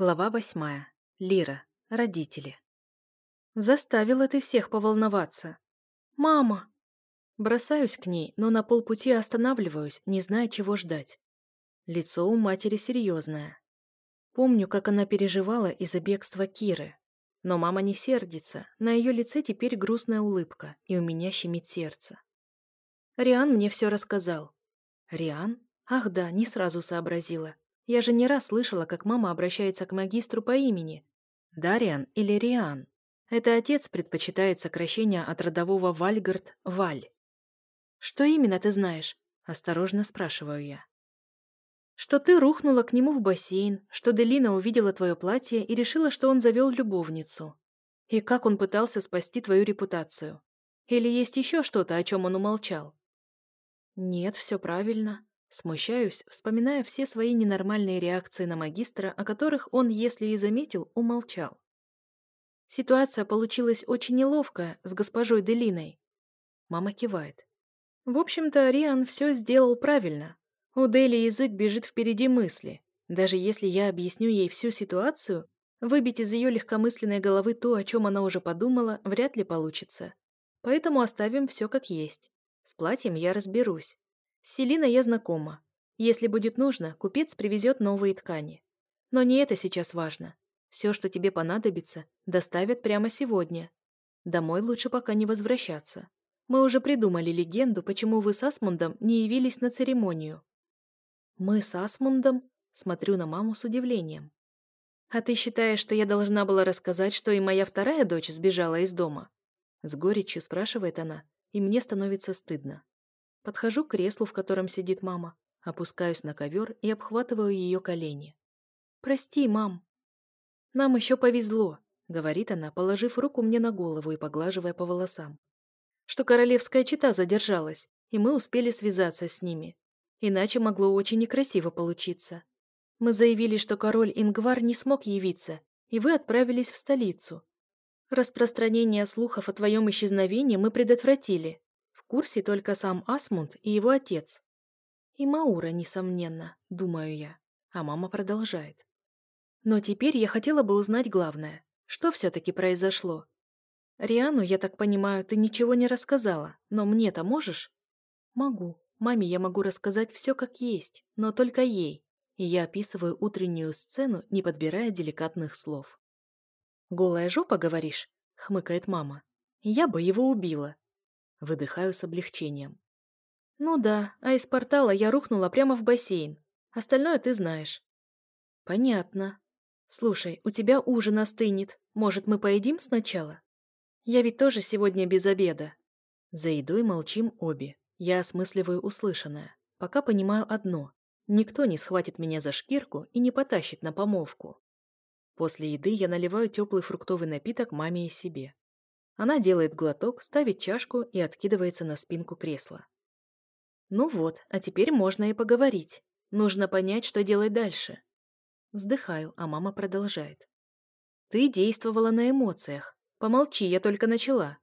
Глава восьмая. Лира. Родители. Заставила ты всех поволноваться. Мама! Бросаюсь к ней, но на полпути останавливаюсь, не зная, чего ждать. Лицо у матери серьезное. Помню, как она переживала из-за бегства Киры. Но мама не сердится, на ее лице теперь грустная улыбка, и у меня щемит сердце. Риан мне все рассказал. Риан? Ах да, не сразу сообразила. Я же не раз слышала, как мама обращается к магистру по имени. Дариан или Риан. Это отец предпочитает сокращение от родового Вальгард – Валь. «Что именно ты знаешь?» – осторожно спрашиваю я. «Что ты рухнула к нему в бассейн, что Делина увидела твое платье и решила, что он завел любовницу. И как он пытался спасти твою репутацию. Или есть еще что-то, о чем он умолчал?» «Нет, все правильно. Смущаюсь, вспоминая все свои ненормальные реакции на магистра, о которых он, если и заметил, умолчал. Ситуация получилась очень неловкая с госпожой Делиной. Мама кивает. В общем-то, Риан все сделал правильно. У Дели язык бежит впереди мысли. Даже если я объясню ей всю ситуацию, выбить из ее легкомысленной головы то, о чем она уже подумала, вряд ли получится. Поэтому оставим все как есть. С платьем я разберусь. С Селиной я знакома. Если будет нужно, купец привезет новые ткани. Но не это сейчас важно. Все, что тебе понадобится, доставят прямо сегодня. Домой лучше пока не возвращаться. Мы уже придумали легенду, почему вы с Асмундом не явились на церемонию. Мы с Асмундом? Смотрю на маму с удивлением. А ты считаешь, что я должна была рассказать, что и моя вторая дочь сбежала из дома? С горечью спрашивает она, и мне становится стыдно. Подхожу к креслу, в котором сидит мама, опускаюсь на ковер и обхватываю ее колени. «Прости, мам». «Нам еще повезло», — говорит она, положив руку мне на голову и поглаживая по волосам. «Что королевская чита задержалась, и мы успели связаться с ними. Иначе могло очень некрасиво получиться. Мы заявили, что король Ингвар не смог явиться, и вы отправились в столицу. Распространение слухов о твоем исчезновении мы предотвратили, курсе только сам Асмунд и его отец. И Маура, несомненно, думаю я. А мама продолжает. Но теперь я хотела бы узнать главное. Что все-таки произошло? Риану, я так понимаю, ты ничего не рассказала, но мне-то можешь? Могу. Маме я могу рассказать все как есть, но только ей. И я описываю утреннюю сцену, не подбирая деликатных слов. «Голая жопа, говоришь?» — хмыкает мама. «Я бы его убила. Выдыхаю с облегчением. «Ну да, а из портала я рухнула прямо в бассейн. Остальное ты знаешь». «Понятно. Слушай, у тебя ужин остынет. Может, мы поедим сначала? Я ведь тоже сегодня без обеда». За едой молчим обе. Я осмысливаю услышанное. Пока понимаю одно. Никто не схватит меня за шкирку и не потащит на помолвку. После еды я наливаю теплый фруктовый напиток маме и себе. Она делает глоток, ставит чашку и откидывается на спинку кресла. Ну вот, а теперь можно и поговорить. Нужно понять, что делать дальше. Вздыхаю, а мама продолжает. Ты действовала на эмоциях. Помолчи, я только начала.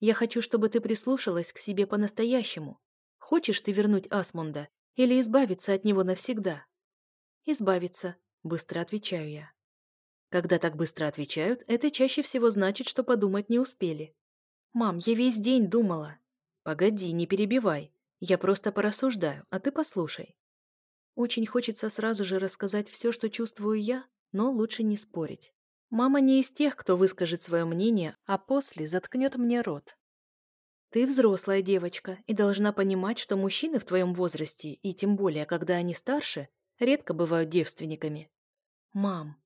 Я хочу, чтобы ты прислушалась к себе по-настоящему. Хочешь ты вернуть Асмунда или избавиться от него навсегда? Избавиться, быстро отвечаю я. Когда так быстро отвечают, это чаще всего значит, что подумать не успели. «Мам, я весь день думала». «Погоди, не перебивай. Я просто порассуждаю, а ты послушай». Очень хочется сразу же рассказать все, что чувствую я, но лучше не спорить. Мама не из тех, кто выскажет свое мнение, а после заткнет мне рот. Ты взрослая девочка и должна понимать, что мужчины в твоем возрасте, и тем более, когда они старше, редко бывают девственниками. Мам,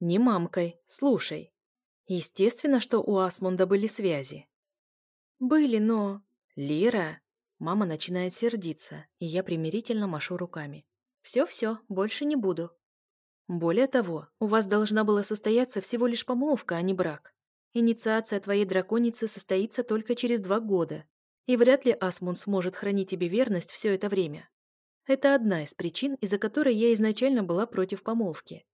не мамкой, слушай. Естественно, что у Асмунда были связи. Были, но... Лира... Мама начинает сердиться, и я примирительно машу руками. Все-все, больше не буду. Более того, у вас должна была состояться всего лишь помолвка, а не брак. Инициация твоей драконицы состоится только через два года, и вряд ли Асмунд сможет хранить тебе верность все это время. Это одна из причин, из-за которой я изначально была против помолвки.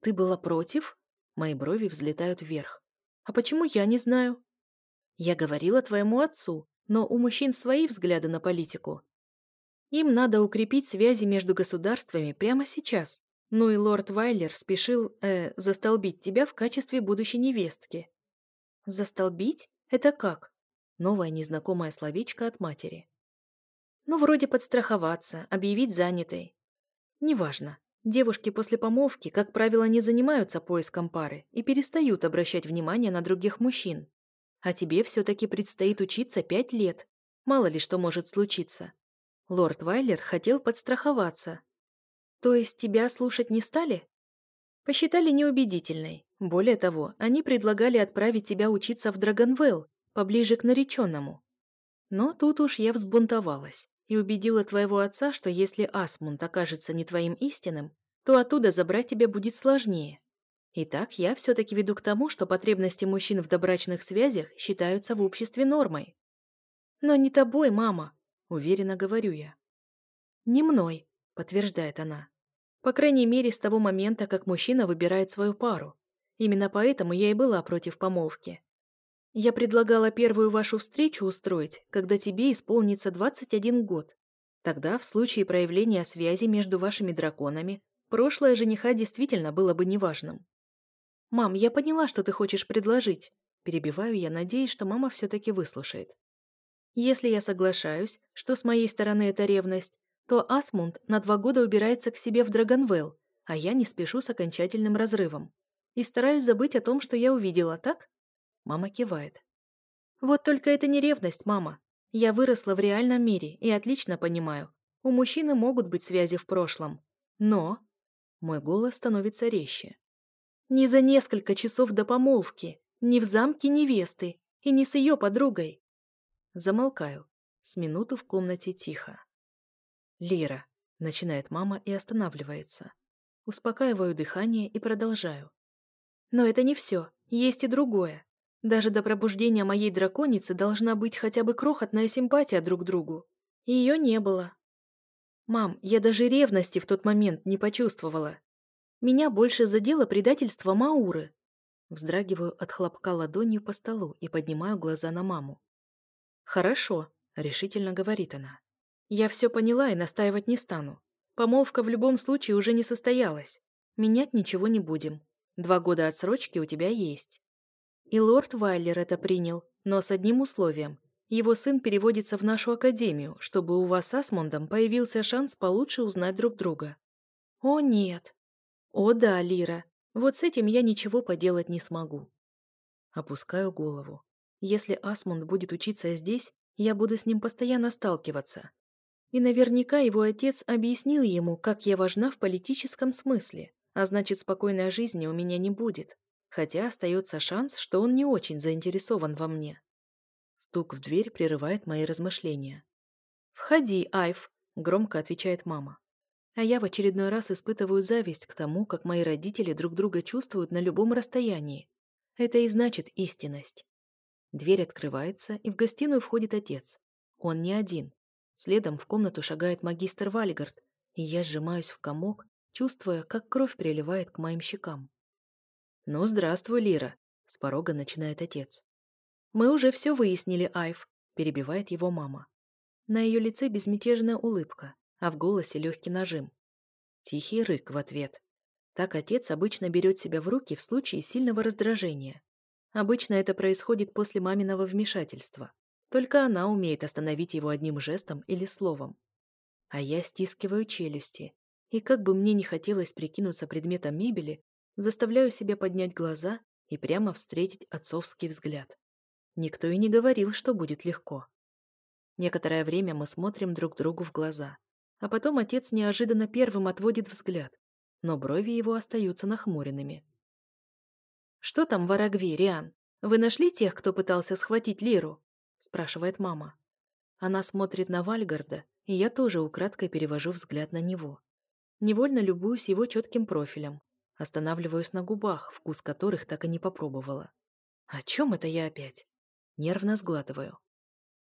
«Ты была против?» Мои брови взлетают вверх. «А почему я не знаю?» «Я говорила твоему отцу, но у мужчин свои взгляды на политику. Им надо укрепить связи между государствами прямо сейчас, Ну и лорд Вайлер спешил, э, застолбить тебя в качестве будущей невестки. Застолбить? Это как? Новое незнакомое словечко от матери. Ну, вроде подстраховаться, объявить занятой. Неважно. Девушки после помолвки, как правило, не занимаются поиском пары и перестают обращать внимание на других мужчин. А тебе все-таки предстоит учиться пять лет. Мало ли что может случиться. Лорд Вайлер хотел подстраховаться. То есть тебя слушать не стали? Посчитали неубедительной. Более того, они предлагали отправить тебя учиться в Драгонвелл, поближе к нареченному. Но тут уж я взбунтовалась и убедила твоего отца, что если Асмунд окажется не твоим истинным, то оттуда забрать тебя будет сложнее. Итак, я все-таки веду к тому, что потребности мужчин в добрачных связях считаются в обществе нормой. Но не тобой, мама, уверенно говорю я. Не мной, подтверждает она. По крайней мере, с того момента, как мужчина выбирает свою пару. Именно поэтому я и была против помолвки. Я предлагала первую вашу встречу устроить, когда тебе исполнится 21 год. Тогда, в случае проявления связи между вашими драконами, прошлое жениха действительно было бы неважным. «Мам, я поняла, что ты хочешь предложить», перебиваю я, надеясь, что мама все-таки выслушает. Если я соглашаюсь, что с моей стороны это ревность, то Асмунд на два года убирается к себе в Драгонвелл, а я не спешу с окончательным разрывом. И стараюсь забыть о том, что я увидела, так? Мама кивает. Вот только это не ревность, мама. Я выросла в реальном мире и отлично понимаю. У мужчины могут быть связи в прошлом. Но... Мой голос становится резче. Не за несколько часов до помолвки, не в замке невесты и не с ее подругой. Замолкаю. С минуту в комнате тихо. «Лера», — начинает мама и останавливается. Успокаиваю дыхание и продолжаю. «Но это не все. Есть и другое. Даже до пробуждения моей драконицы должна быть хотя бы крохотная симпатия друг к другу. Ее не было. Мам, я даже ревности в тот момент не почувствовала. Меня больше задело предательство Мауры. Вздрагиваю от хлопка ладонью по столу и поднимаю глаза на маму. «Хорошо», — решительно говорит она. «Я все поняла и настаивать не стану. Помолвка в любом случае уже не состоялась. Менять ничего не будем. Два года отсрочки у тебя есть. И лорд Вайлер это принял, но с одним условием. Его сын переводится в нашу академию, чтобы у вас с Асмондом появился шанс получше узнать друг друга. О, нет. О, да, Лира. Вот с этим я ничего поделать не смогу. Опускаю голову. Если Асмунд будет учиться здесь, я буду с ним постоянно сталкиваться. И наверняка его отец объяснил ему, как я важна в политическом смысле, а значит, спокойной жизни у меня не будет хотя остается шанс, что он не очень заинтересован во мне. Стук в дверь прерывает мои размышления. «Входи, Айв», — громко отвечает мама. А я в очередной раз испытываю зависть к тому, как мои родители друг друга чувствуют на любом расстоянии. Это и значит истинность. Дверь открывается, и в гостиную входит отец. Он не один. Следом в комнату шагает магистр Вальгард, и я сжимаюсь в комок, чувствуя, как кровь приливает к моим щекам. «Ну, здравствуй, Лира», — с порога начинает отец. «Мы уже все выяснили, Айв», — перебивает его мама. На ее лице безмятежная улыбка, а в голосе легкий нажим. Тихий рык в ответ. Так отец обычно берет себя в руки в случае сильного раздражения. Обычно это происходит после маминого вмешательства. Только она умеет остановить его одним жестом или словом. А я стискиваю челюсти. И как бы мне не хотелось прикинуться предметом мебели, Заставляю себя поднять глаза и прямо встретить отцовский взгляд. Никто и не говорил, что будет легко. Некоторое время мы смотрим друг другу в глаза, а потом отец неожиданно первым отводит взгляд, но брови его остаются нахмуренными. «Что там в Арагве, Риан? Вы нашли тех, кто пытался схватить Лиру?» – спрашивает мама. Она смотрит на Вальгарда, и я тоже украдкой перевожу взгляд на него. Невольно любуюсь его четким профилем, Останавливаюсь на губах, вкус которых так и не попробовала. О чем это я опять? Нервно сглатываю.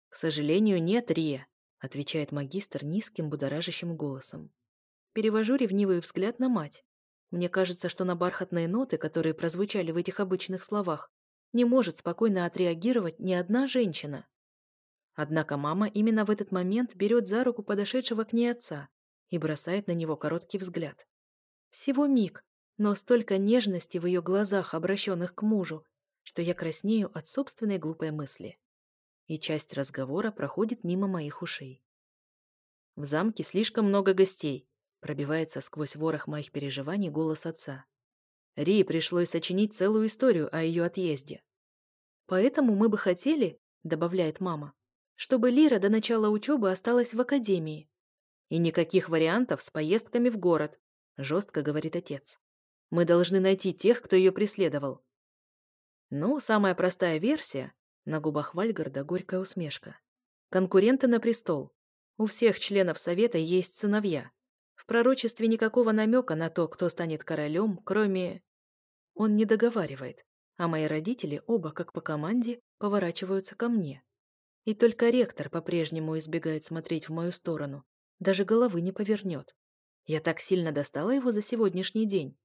К сожалению, нет, Рия, отвечает магистр низким будоражащим голосом. Перевожу ревнивый взгляд на мать. Мне кажется, что на бархатные ноты, которые прозвучали в этих обычных словах, не может спокойно отреагировать ни одна женщина. Однако мама именно в этот момент берет за руку подошедшего к ней отца и бросает на него короткий взгляд. Всего миг, но столько нежности в ее глазах, обращенных к мужу, что я краснею от собственной глупой мысли. И часть разговора проходит мимо моих ушей. В замке слишком много гостей, пробивается сквозь ворох моих переживаний голос отца. Ри пришлось сочинить целую историю о ее отъезде. Поэтому мы бы хотели, добавляет мама, чтобы Лира до начала учебы осталась в академии. И никаких вариантов с поездками в город, жестко говорит отец. Мы должны найти тех, кто ее преследовал. Ну, самая простая версия, на губах Вальгарда горькая усмешка. Конкуренты на престол. У всех членов совета есть сыновья. В пророчестве никакого намека на то, кто станет королем, кроме... Он не договаривает, а мои родители оба, как по команде, поворачиваются ко мне. И только ректор по-прежнему избегает смотреть в мою сторону, даже головы не повернет. Я так сильно достала его за сегодняшний день.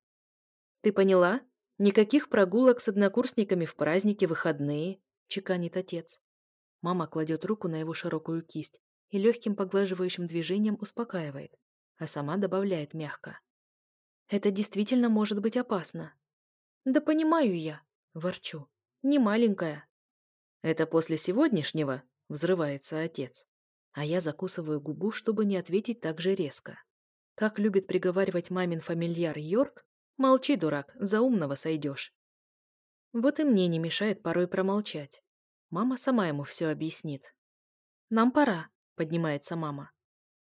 «Ты поняла? Никаких прогулок с однокурсниками в праздники, выходные», — чеканит отец. Мама кладет руку на его широкую кисть и легким поглаживающим движением успокаивает, а сама добавляет мягко. «Это действительно может быть опасно». «Да понимаю я», — ворчу. «Не маленькая». «Это после сегодняшнего?» — взрывается отец. А я закусываю губу, чтобы не ответить так же резко. Как любит приговаривать мамин фамильяр Йорк, молчи, дурак, за умного сойдешь. Вот и мне не мешает порой промолчать. Мама сама ему все объяснит. «Нам пора», — поднимается мама.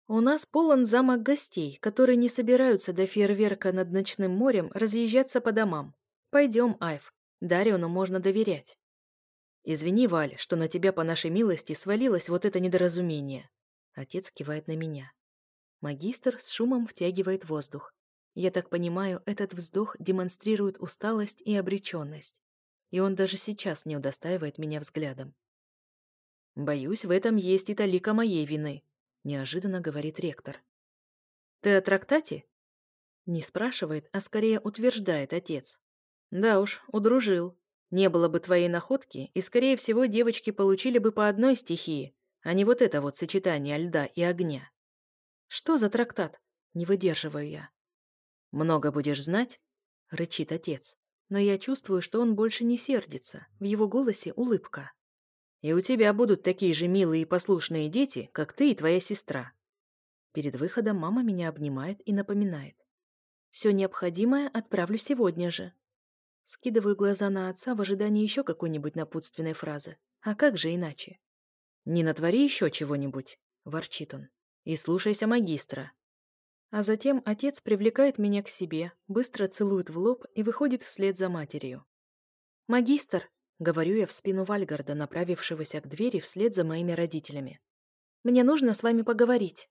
«У нас полон замок гостей, которые не собираются до фейерверка над ночным морем разъезжаться по домам. Пойдем, Айв, Дариону можно доверять». «Извини, Валь, что на тебя по нашей милости свалилось вот это недоразумение». Отец кивает на меня. Магистр с шумом втягивает воздух. Я так понимаю, этот вздох демонстрирует усталость и обреченность. И он даже сейчас не удостаивает меня взглядом. «Боюсь, в этом есть и талика моей вины», — неожиданно говорит ректор. «Ты о трактате?» Не спрашивает, а скорее утверждает отец. «Да уж, удружил. Не было бы твоей находки, и, скорее всего, девочки получили бы по одной стихии, а не вот это вот сочетание льда и огня. Что за трактат? Не выдерживаю я. Много будешь знать? Рычит отец. Но я чувствую, что он больше не сердится. В его голосе улыбка. И у тебя будут такие же милые и послушные дети, как ты и твоя сестра. Перед выходом мама меня обнимает и напоминает. Все необходимое отправлю сегодня же. Скидываю глаза на отца в ожидании еще какой-нибудь напутственной фразы. А как же иначе? «Не натвори еще чего-нибудь», — ворчит он. И слушайся магистра. А затем отец привлекает меня к себе, быстро целует в лоб и выходит вслед за матерью. «Магистр!» — говорю я в спину Вальгарда, направившегося к двери вслед за моими родителями. «Мне нужно с вами поговорить».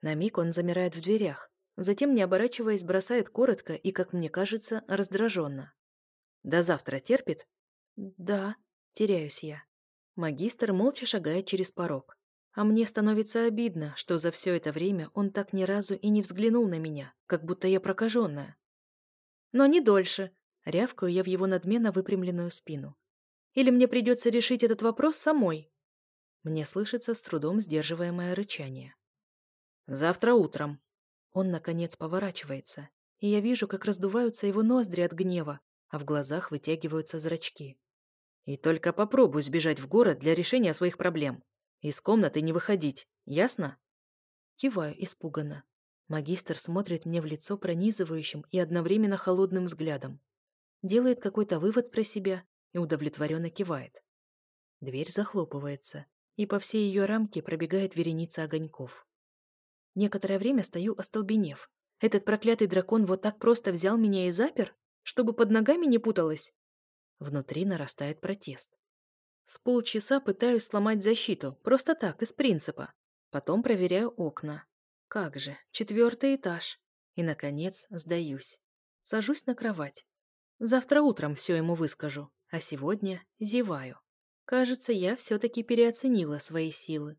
На миг он замирает в дверях, затем, не оборачиваясь, бросает коротко и, как мне кажется, раздраженно. «До завтра терпит?» «Да», — теряюсь я. Магистр молча шагает через порог. А мне становится обидно, что за все это время он так ни разу и не взглянул на меня, как будто я прокаженная. Но не дольше, рявкаю я в его надменно выпрямленную спину. Или мне придется решить этот вопрос самой? Мне слышится с трудом сдерживаемое рычание. Завтра утром. Он, наконец, поворачивается, и я вижу, как раздуваются его ноздри от гнева, а в глазах вытягиваются зрачки. И только попробуй сбежать в город для решения своих проблем. Из комнаты не выходить, ясно? Киваю испуганно. Магистр смотрит мне в лицо пронизывающим и одновременно холодным взглядом. Делает какой-то вывод про себя и удовлетворенно кивает. Дверь захлопывается, и по всей ее рамке пробегает вереница огоньков. Некоторое время стою остолбенев. Этот проклятый дракон вот так просто взял меня и запер, чтобы под ногами не путалось. Внутри нарастает протест. С полчаса пытаюсь сломать защиту, просто так, из принципа. Потом проверяю окна. Как же, четвертый этаж. И, наконец, сдаюсь. Сажусь на кровать. Завтра утром все ему выскажу, а сегодня зеваю. Кажется, я все-таки переоценила свои силы.